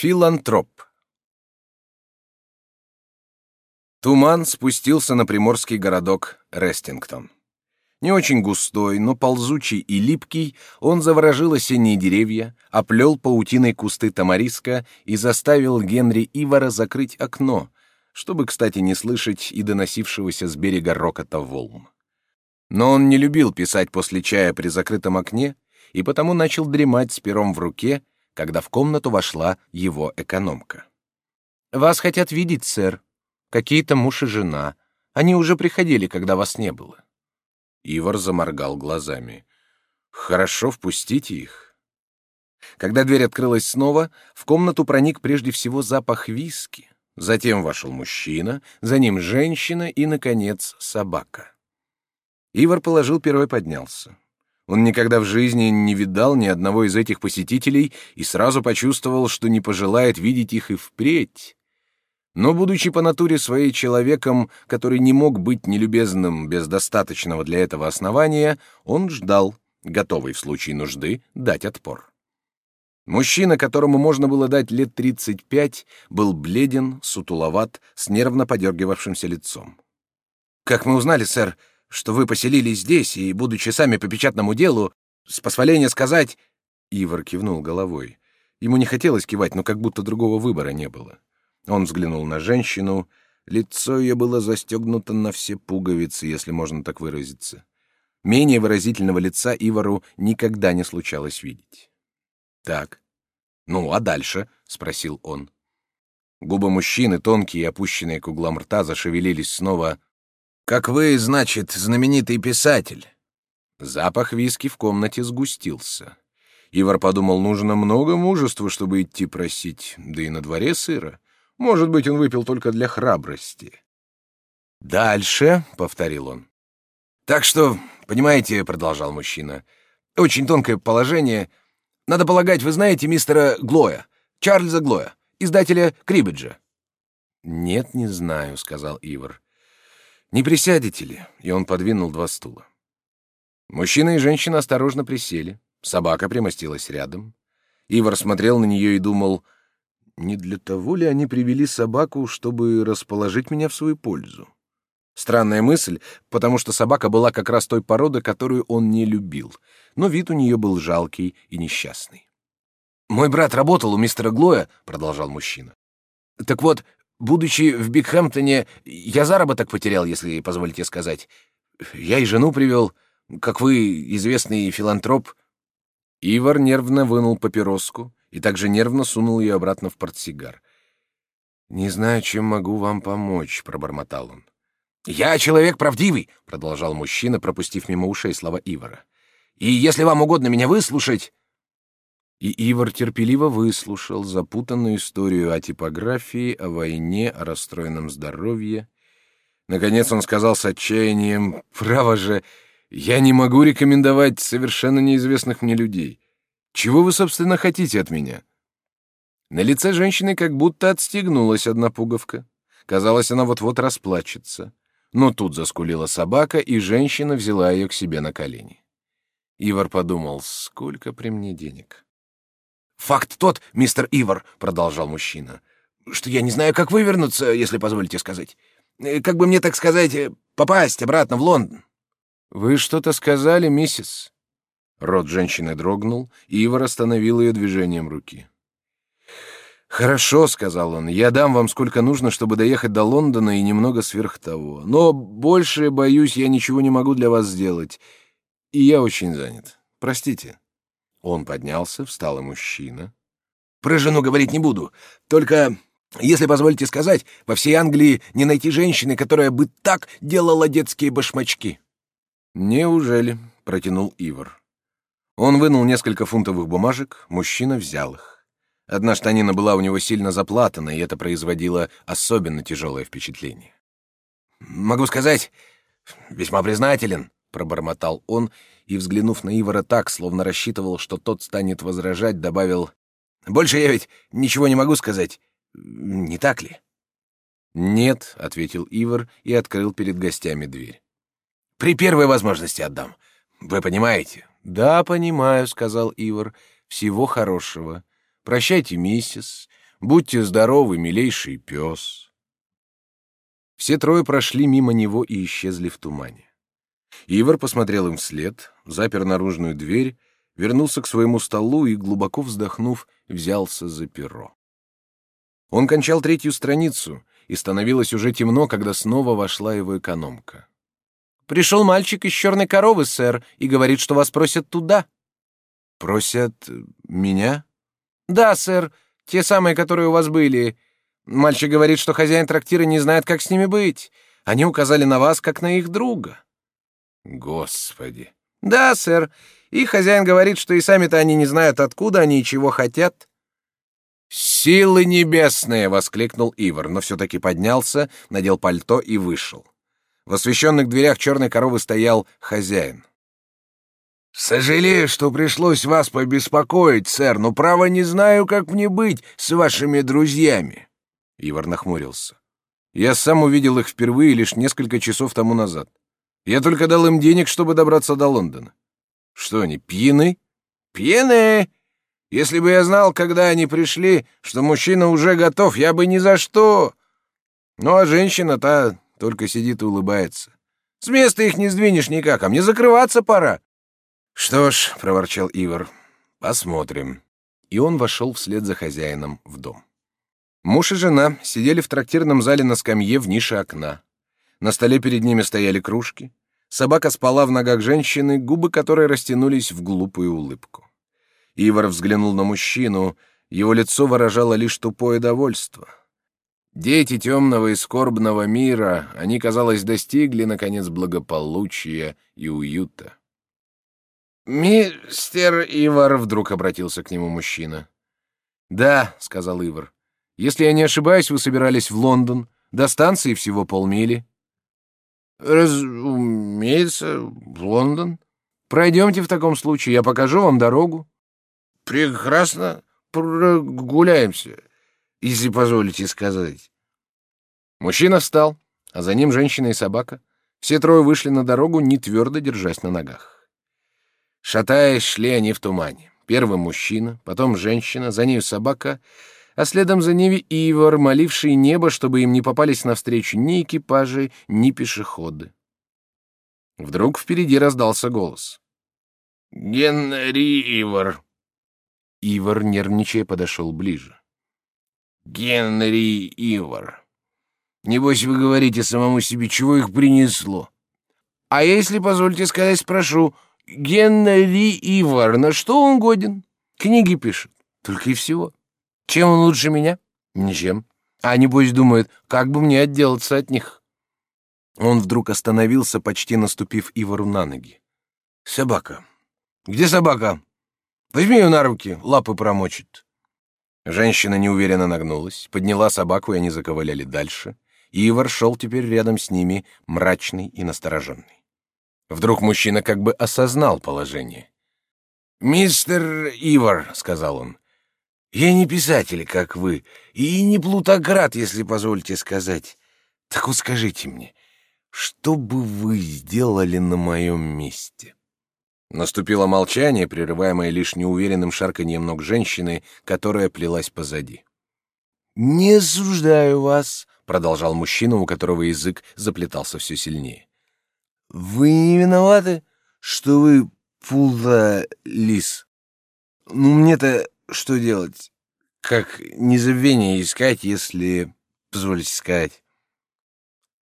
Филантроп. Туман спустился на приморский городок Рестингтон. Не очень густой, но ползучий и липкий, он заворожил осенние деревья, оплел паутиной кусты тамариска и заставил Генри Ивара закрыть окно, чтобы, кстати, не слышать и доносившегося с берега рокота волн. Но он не любил писать после чая при закрытом окне и потому начал дремать с пером в руке, когда в комнату вошла его экономка. «Вас хотят видеть, сэр. Какие-то муж и жена. Они уже приходили, когда вас не было». Ивар заморгал глазами. «Хорошо, впустите их». Когда дверь открылась снова, в комнату проник прежде всего запах виски. Затем вошел мужчина, за ним женщина и, наконец, собака. Ивар положил первый поднялся. Он никогда в жизни не видал ни одного из этих посетителей и сразу почувствовал, что не пожелает видеть их и впредь. Но, будучи по натуре своей человеком, который не мог быть нелюбезным без достаточного для этого основания, он ждал, готовый в случае нужды дать отпор. Мужчина, которому можно было дать лет тридцать пять, был бледен, сутуловат, с нервно подергивавшимся лицом. «Как мы узнали, сэр, что вы поселились здесь и, будучи сами по печатному делу, с позволения сказать...» Ивар кивнул головой. Ему не хотелось кивать, но как будто другого выбора не было. Он взглянул на женщину. Лицо ее было застегнуто на все пуговицы, если можно так выразиться. Менее выразительного лица Ивару никогда не случалось видеть. «Так. Ну, а дальше?» — спросил он. Губы мужчины, тонкие и опущенные к углам рта, зашевелились снова — как вы, значит, знаменитый писатель. Запах виски в комнате сгустился. Ивар подумал, нужно много мужества, чтобы идти просить, да и на дворе сыро. Может быть, он выпил только для храбрости. «Дальше», — повторил он. «Так что, понимаете, — продолжал мужчина, — очень тонкое положение. Надо полагать, вы знаете мистера Глоя, Чарльза Глоя, издателя Крибиджа?» «Нет, не знаю», — сказал Ивар. Не присядете ли? И он подвинул два стула. Мужчина и женщина осторожно присели. Собака примостилась рядом. Ивар смотрел на нее и думал, не для того ли они привели собаку, чтобы расположить меня в свою пользу? Странная мысль, потому что собака была как раз той породы, которую он не любил, но вид у нее был жалкий и несчастный. «Мой брат работал у мистера Глоя», — продолжал мужчина. «Так вот, Будучи в Бигхэмптоне, я заработок потерял, если позволите сказать. Я и жену привел, как вы, известный филантроп». Ивар нервно вынул папироску и также нервно сунул ее обратно в портсигар. «Не знаю, чем могу вам помочь», — пробормотал он. «Я человек правдивый», — продолжал мужчина, пропустив мимо ушей слова Ивара. «И если вам угодно меня выслушать...» И Ивар терпеливо выслушал запутанную историю о типографии, о войне, о расстроенном здоровье. Наконец он сказал с отчаянием, «Право же, я не могу рекомендовать совершенно неизвестных мне людей. Чего вы, собственно, хотите от меня?» На лице женщины как будто отстегнулась одна пуговка. Казалось, она вот-вот расплачется. Но тут заскулила собака, и женщина взяла ее к себе на колени. Ивар подумал, сколько при мне денег. «Факт тот, мистер Ивар», — продолжал мужчина, «что я не знаю, как вывернуться, если позволите сказать. Э, как бы мне, так сказать, э, попасть обратно в Лондон?» «Вы что-то сказали, миссис?» Рот женщины дрогнул, и Ивар остановил ее движением руки. «Хорошо», — сказал он, — «я дам вам сколько нужно, чтобы доехать до Лондона и немного сверх того. Но больше, боюсь, я ничего не могу для вас сделать. И я очень занят. Простите». Он поднялся, встал и мужчина. «Про жену говорить не буду. Только, если позволите сказать, во всей Англии не найти женщины, которая бы так делала детские башмачки». «Неужели?» — протянул Ивар. Он вынул несколько фунтовых бумажек, мужчина взял их. Одна штанина была у него сильно заплатана, и это производило особенно тяжелое впечатление. «Могу сказать, весьма признателен», — пробормотал он и, взглянув на Ивара так, словно рассчитывал, что тот станет возражать, добавил «Больше я ведь ничего не могу сказать. Не так ли?» «Нет», — ответил Ивар и открыл перед гостями дверь. «При первой возможности отдам. Вы понимаете?» «Да, понимаю», — сказал Ивар. «Всего хорошего. Прощайте, миссис. Будьте здоровы, милейший пес. Все трое прошли мимо него и исчезли в тумане. Ивар посмотрел им вслед, запер наружную дверь, вернулся к своему столу и, глубоко вздохнув, взялся за перо. Он кончал третью страницу, и становилось уже темно, когда снова вошла его экономка. «Пришел мальчик из черной коровы, сэр, и говорит, что вас просят туда». «Просят меня?» «Да, сэр, те самые, которые у вас были. Мальчик говорит, что хозяин трактира не знает, как с ними быть. Они указали на вас, как на их друга». «Господи!» «Да, сэр. И хозяин говорит, что и сами-то они не знают, откуда они и чего хотят». «Силы небесные!» — воскликнул Ивар, но все-таки поднялся, надел пальто и вышел. В освещенных дверях черной коровы стоял хозяин. «Сожалею, что пришлось вас побеспокоить, сэр, но право не знаю, как мне быть с вашими друзьями». Ивар нахмурился. «Я сам увидел их впервые лишь несколько часов тому назад. Я только дал им денег, чтобы добраться до Лондона. Что они, пьяны? Пьяные? Если бы я знал, когда они пришли, что мужчина уже готов, я бы ни за что. Ну а женщина-то только сидит и улыбается. С места их не сдвинешь никак, а мне закрываться пора. Что ж, проворчал Ивар, посмотрим. И он вошел вслед за хозяином в дом. Муж и жена сидели в трактирном зале на скамье в нише окна. На столе перед ними стояли кружки. Собака спала в ногах женщины, губы которой растянулись в глупую улыбку. Ивар взглянул на мужчину, его лицо выражало лишь тупое довольство. Дети темного и скорбного мира, они, казалось, достигли, наконец, благополучия и уюта. «Мистер Ивар», — вдруг обратился к нему мужчина. «Да», — сказал Ивар. «Если я не ошибаюсь, вы собирались в Лондон. До станции всего полмили». «Разумеется, в Лондон». «Пройдемте в таком случае, я покажу вам дорогу». «Прекрасно прогуляемся, если позволите сказать». Мужчина встал, а за ним женщина и собака. Все трое вышли на дорогу, не твердо держась на ногах. Шатаясь, шли они в тумане. Первым мужчина, потом женщина, за нею собака — а следом за ними Ивар, моливший небо, чтобы им не попались навстречу ни экипажи, ни пешеходы. Вдруг впереди раздался голос. «Генри Ивар!» Ивар, нервничая, подошел ближе. «Генри Ивар! Небось, вы говорите самому себе, чего их принесло? А если, позвольте сказать, спрошу, Генри Ивар, на что он годен? Книги пишет, только и всего». Чем он лучше меня? Ничем. А небось думает, как бы мне отделаться от них. Он вдруг остановился, почти наступив Ивару на ноги. Собака. Где собака? Возьми ее на руки, лапы промочит. Женщина неуверенно нагнулась, подняла собаку, и они заковыляли дальше. Ивар шел теперь рядом с ними, мрачный и настороженный. Вдруг мужчина как бы осознал положение. «Мистер Ивар», — сказал он, я не писатель, как вы, и не плутократ, если позволите сказать. Так вот скажите мне, что бы вы сделали на моем месте?» Наступило молчание, прерываемое лишь неуверенным шарканьем ног женщины, которая плелась позади. «Не осуждаю вас», — продолжал мужчина, у которого язык заплетался все сильнее. «Вы не виноваты, что вы путались. Ну, мне-то что делать? Как незабвение искать, если... Позвольте сказать.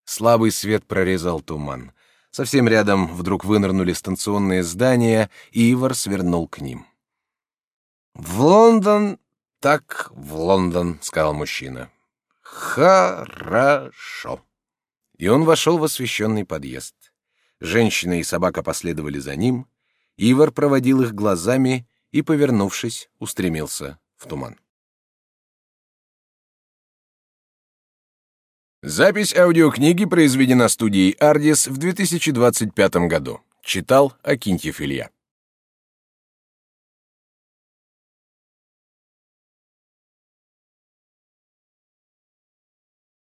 Слабый свет прорезал туман. Совсем рядом вдруг вынырнули станционные здания, и Ивар свернул к ним. «В Лондон, так в Лондон», — сказал мужчина. «Хорошо». И он вошел в освещенный подъезд. Женщина и собака последовали за ним. Ивар проводил их глазами и, повернувшись, устремился в туман. Запись аудиокниги произведена студией «Ардис» в 2025 году. Читал Акинтьев Илья.